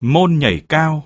Môn nhảy cao.